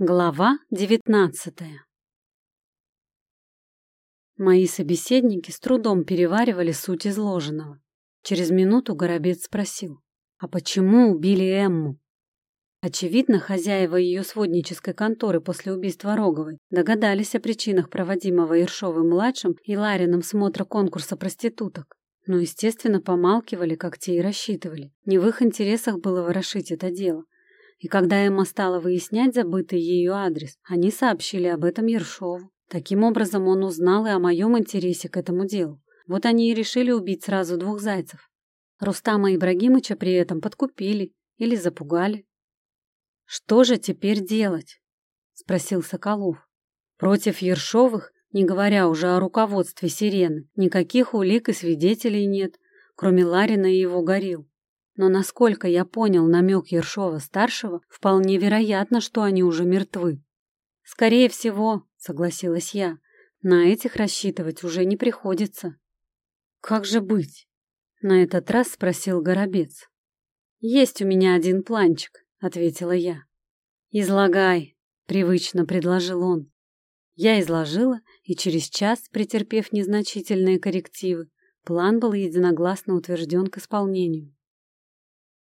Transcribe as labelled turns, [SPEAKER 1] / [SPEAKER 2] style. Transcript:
[SPEAKER 1] Глава девятнадцатая Мои собеседники с трудом переваривали суть изложенного. Через минуту Горобец спросил, а почему убили Эмму? Очевидно, хозяева ее своднической конторы после убийства Роговой догадались о причинах проводимого Ершовым-младшим и Ларином смотра конкурса проституток. Но, естественно, помалкивали, как те и рассчитывали. Не в их интересах было ворошить это дело. И когда Эмма стала выяснять забытый ее адрес, они сообщили об этом Ершову. Таким образом, он узнал и о моем интересе к этому делу. Вот они и решили убить сразу двух зайцев. Рустама Ибрагимыча при этом подкупили или запугали. «Что же теперь делать?» — спросил Соколов. «Против Ершовых, не говоря уже о руководстве Сирены, никаких улик и свидетелей нет, кроме Ларина и его горил. Но насколько я понял намек Ершова-старшего, вполне вероятно, что они уже мертвы. Скорее всего, согласилась я, на этих рассчитывать уже не приходится. Как же быть? На этот раз спросил Горобец. Есть у меня один планчик, ответила я. Излагай, привычно предложил он. Я изложила, и через час, претерпев незначительные коррективы, план был единогласно утвержден к исполнению.